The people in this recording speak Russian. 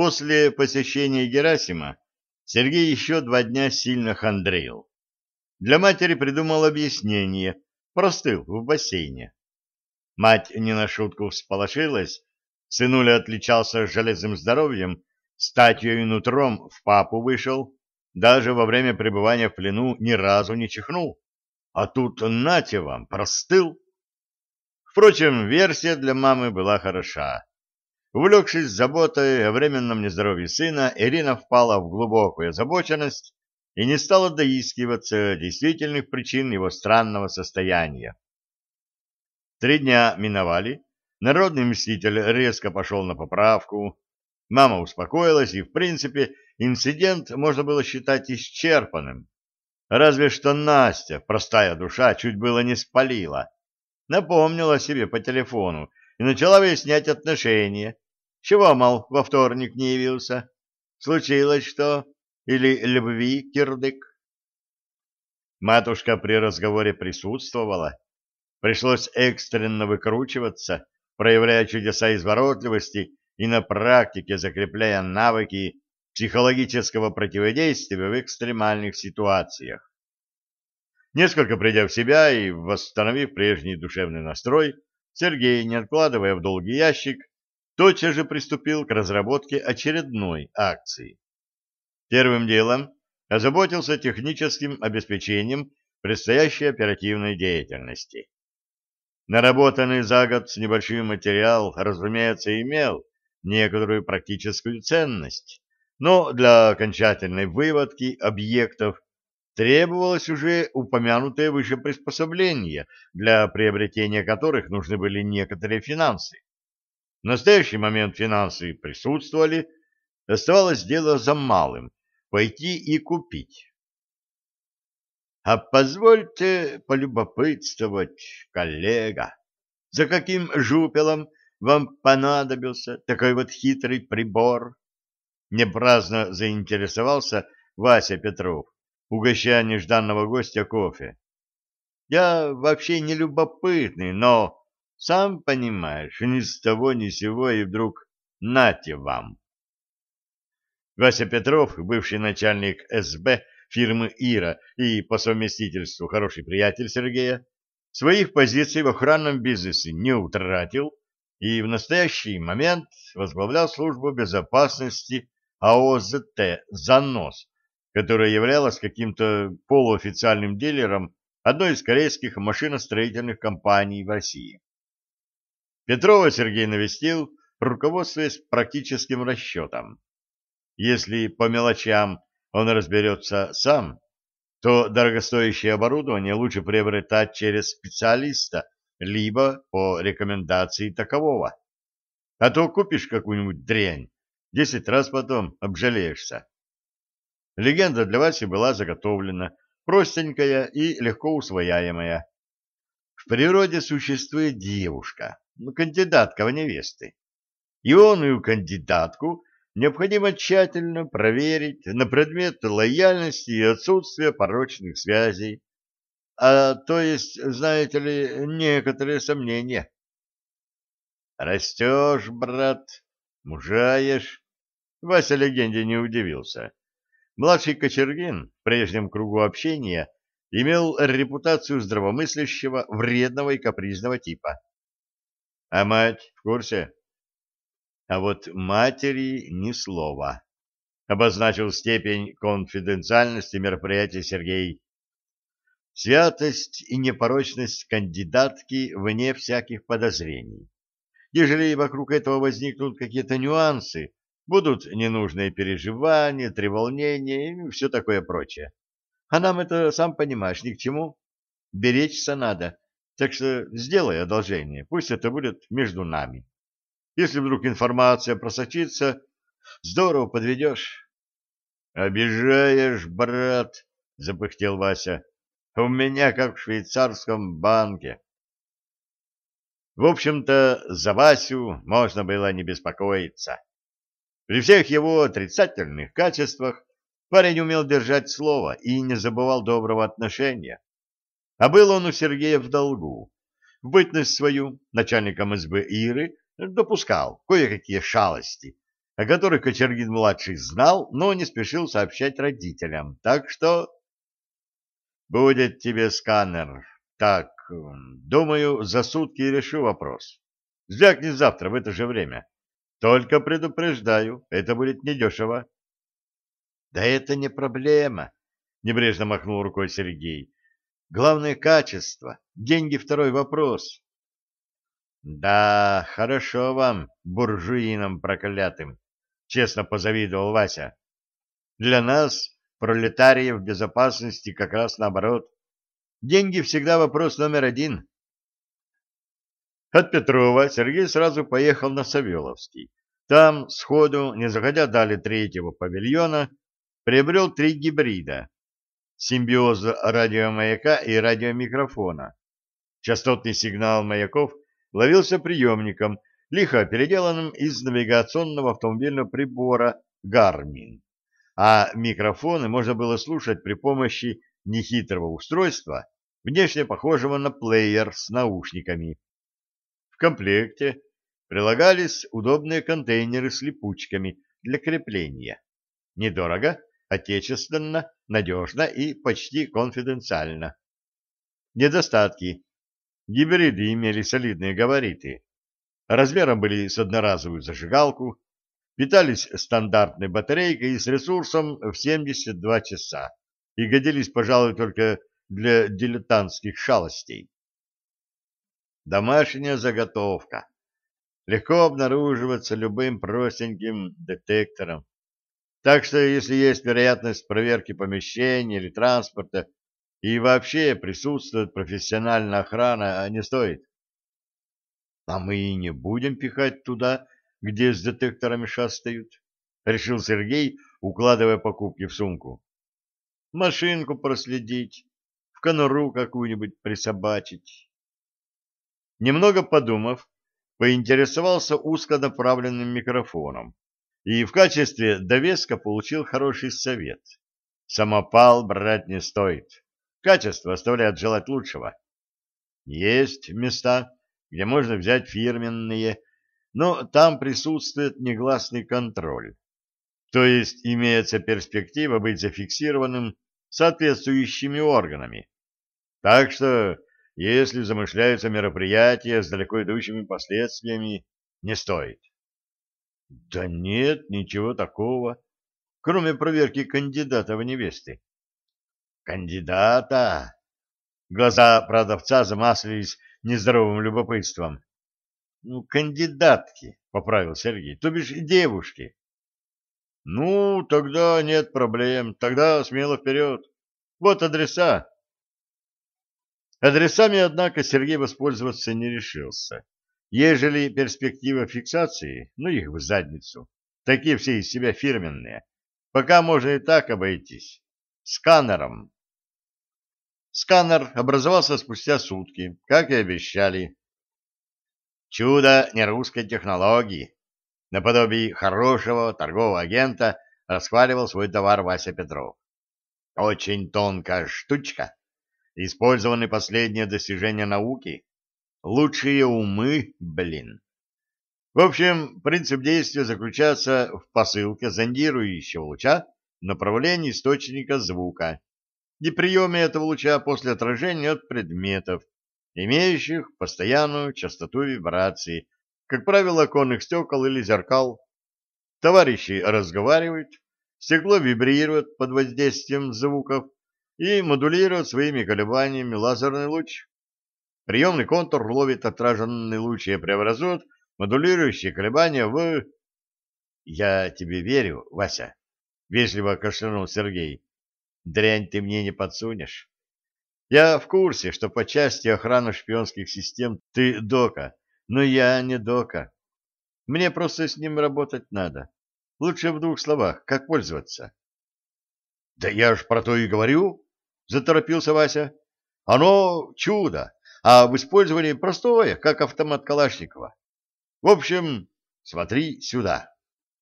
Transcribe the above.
После посещения Герасима Сергей еще два дня сильно хандрил. Для матери придумал объяснение, простыл в бассейне. Мать не на шутку всполошилась, сынуля отличался железным здоровьем, статью и нутром в папу вышел, даже во время пребывания в плену ни разу не чихнул. А тут, нате вам, простыл. Впрочем, версия для мамы была хороша. Увлекшись заботой о временном нездоровье сына, Ирина впала в глубокую озабоченность и не стала доискиваться действительных причин его странного состояния. Три дня миновали, народный мститель резко пошел на поправку, мама успокоилась, и, в принципе, инцидент можно было считать исчерпанным. Разве что Настя, простая душа, чуть было не спалила, напомнила себе по телефону и начала выяснять отношения, чего, мол, во вторник не явился? Случилось что? Или любви кирдык? Матушка при разговоре присутствовала. Пришлось экстренно выкручиваться, проявляя чудеса изворотливости и на практике закрепляя навыки психологического противодействия в экстремальных ситуациях. Несколько придя в себя и восстановив прежний душевный настрой, Сергей, не откладывая в долгий ящик, тотчас же приступил к разработке очередной акции. Первым делом озаботился техническим обеспечением предстоящей оперативной деятельности. Наработанный за год с небольшим материал, разумеется, имел некоторую практическую ценность, но для окончательной выводки объектов требовалось уже упомянутое выше приспособление, для приобретения которых нужны были некоторые финансы. В настоящий момент финансы присутствовали, оставалось дело за малым — пойти и купить. — А позвольте полюбопытствовать, коллега, за каким жупелом вам понадобился такой вот хитрый прибор? Непраздно заинтересовался Вася Петров, угощая нежданного гостя кофе. — Я вообще не любопытный, но сам понимаешь, ни с того ни сего, и вдруг нате вам. Вася Петров, бывший начальник СБ фирмы «Ира» и по совместительству хороший приятель Сергея, своих позиций в охранном бизнесе не утратил и в настоящий момент возглавлял службу безопасности АОЗТ «Занос», которая являлась каким-то полуофициальным дилером одной из корейских машиностроительных компаний в России. Петрова Сергей навестил, руководствуясь практическим расчетом. Если по мелочам он разберется сам, то дорогостоящее оборудование лучше приобретать через специалиста, либо по рекомендации такового. А то купишь какую-нибудь дрянь, десять раз потом обжалеешься. Легенда для Васи была заготовлена, простенькая и легко усвояемая. В природе существует девушка, кандидатка в невесты. Ионную кандидатку необходимо тщательно проверить на предмет лояльности и отсутствия порочных связей, а то есть, знаете ли, некоторые сомнения. Растешь, брат, мужаешь. Вася легенде не удивился. Младший Кочергин в прежнем кругу общения имел репутацию здравомыслящего, вредного и капризного типа. А мать в курсе? А вот матери ни слова. Обозначил степень конфиденциальности мероприятия Сергей. Святость и непорочность кандидатки вне всяких подозрений. Ежели вокруг этого возникнут какие-то нюансы, будут ненужные переживания, треволнения и все такое прочее. А нам это, сам понимаешь, ни к чему. Беречься надо, так что сделай одолжение, пусть это будет между нами. Если вдруг информация просочится, здорово подведешь. — Обижаешь, брат, — запыхтел Вася. — У меня как в швейцарском банке. В общем-то, за Васю можно было не беспокоиться. При всех его отрицательных качествах парень умел держать слово и не забывал доброго отношения. А был он у Сергея в долгу. В бытность свою начальником СБ Иры допускал кое-какие шалости, о которых Кочергин-младший знал, но не спешил сообщать родителям. Так что... Будет тебе сканер. Так, думаю, за сутки решу вопрос. Звякни завтра в это же время. Только предупреждаю, это будет недешево. — Да это не проблема, — небрежно махнул рукой Сергей. — Главное — качество. Деньги — второй вопрос. — Да, хорошо вам, буржуинам проклятым, — честно позавидовал Вася. — Для нас, пролетариев безопасности, как раз наоборот. Деньги всегда вопрос номер один. От Петрова Сергей сразу поехал на Савеловский. Там, сходу, не заходя дали третьего павильона, приобрел три гибрида. Симбиоз радиомаяка и радиомикрофона. Частотный сигнал маяков ловился приемником, лихо переделанным из навигационного автомобильного прибора Garmin, а микрофоны можно было слушать при помощи нехитрого устройства, внешне похожего на плеер с наушниками. Комплекте прилагались удобные контейнеры с липучками для крепления. Недорого, отечественно, надежно и почти конфиденциально. Недостатки. Гибриды имели солидные габариты. Размером были с одноразовую зажигалку, питались стандартной батарейкой с ресурсом в 72 часа и годились, пожалуй, только для дилетантских шалостей. Домашняя заготовка. Легко обнаруживаться любым простеньким детектором. Так что, если есть вероятность проверки помещения или транспорта, и вообще присутствует профессиональная охрана, а не стоит. А мы и не будем пихать туда, где с детекторами шастают, — решил Сергей, укладывая покупки в сумку. Машинку проследить, в конуру какую-нибудь присобачить. Немного подумав, поинтересовался узконаправленным микрофоном и в качестве довеска получил хороший совет. Самопал брать не стоит. Качество оставляет желать лучшего. Есть места, где можно взять фирменные, но там присутствует негласный контроль. То есть имеется перспектива быть зафиксированным соответствующими органами. Так что если замышляются мероприятия с далеко идущими последствиями, не стоит. Да нет, ничего такого, кроме проверки кандидата в невесты. Кандидата? Глаза продавца замаслились нездоровым любопытством. Ну, кандидатки, поправил Сергей, то бишь девушки. Ну, тогда нет проблем, тогда смело вперед. Вот адреса. Адресами, однако, Сергей воспользоваться не решился. Ежели перспектива фиксации, ну их в задницу. Такие все из себя фирменные. Пока можно и так обойтись. Сканером. Сканер образовался спустя сутки, как и обещали. Чудо нерусской технологии. Наподобие хорошего торгового агента расхваливал свой товар Вася Петров. Очень тонкая штучка Использованы последние достижения науки. Лучшие умы, блин. В общем, принцип действия заключается в посылке зондирующего луча в направлении источника звука и приеме этого луча после отражения от предметов, имеющих постоянную частоту вибрации, как правило, оконных стекол или зеркал. Товарищи разговаривают, стекло вибрирует под воздействием звуков, и модулирует своими колебаниями лазерный луч. Приемный контур ловит отраженный луч и преобразует модулирующие колебания в... — Я тебе верю, Вася, — вежливо кашлянул Сергей. — Дрянь ты мне не подсунешь. Я в курсе, что по части охраны шпионских систем ты дока, но я не дока. Мне просто с ним работать надо. Лучше в двух словах, как пользоваться. — Да я ж про то и говорю, заторопился Вася. Оно чудо, а в использовании простое, как автомат Калашникова. В общем, смотри сюда.